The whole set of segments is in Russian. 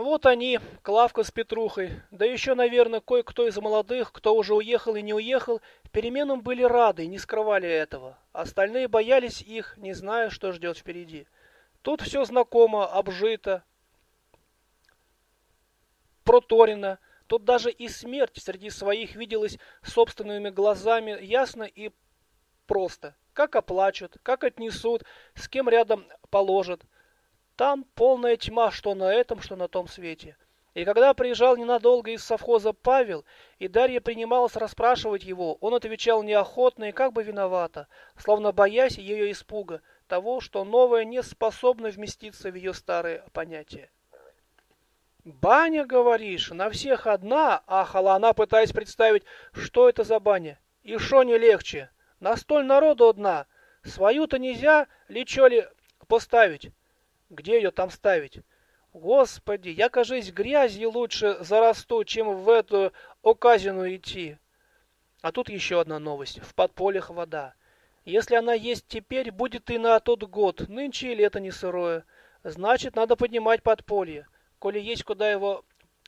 Вот они, Клавка с Петрухой, да еще, наверное, кое-кто из молодых, кто уже уехал и не уехал, переменам были рады и не скрывали этого. Остальные боялись их, не зная, что ждет впереди. Тут все знакомо, обжито, проторено. Тут даже и смерть среди своих виделась собственными глазами ясно и просто. Как оплачут, как отнесут, с кем рядом положат. Там полная тьма, что на этом, что на том свете. И когда приезжал ненадолго из совхоза Павел, и Дарья принималась расспрашивать его, он отвечал неохотно и как бы виновато, словно боясь ее испуга, того, что новое не способно вместиться в ее старые понятия. «Баня, говоришь, на всех одна?» — ахала она, пытаясь представить, что это за баня. «И шо не легче? На столь народу одна. Свою-то нельзя, ли чё ли, поставить?» Где ее там ставить? Господи, я, кажись, грязью лучше зарасту, чем в эту оказину идти. А тут еще одна новость. В подпольях вода. Если она есть теперь, будет и на тот год. Нынче и лето не сырое. Значит, надо поднимать подполье. Коли есть куда его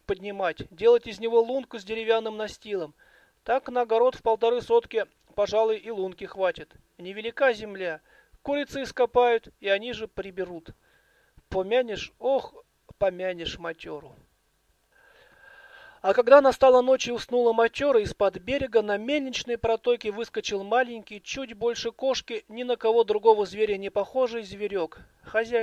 поднимать. Делать из него лунку с деревянным настилом. Так на огород в полторы сотки, пожалуй, и лунки хватит. Невелика земля. Курицы ископают, и они же приберут. Помянешь, ох, помянешь матеру. А когда настала ночь и уснула матера, из-под берега на мельничной протоке выскочил маленький, чуть больше кошки, ни на кого другого зверя не похожий зверек. Хозяин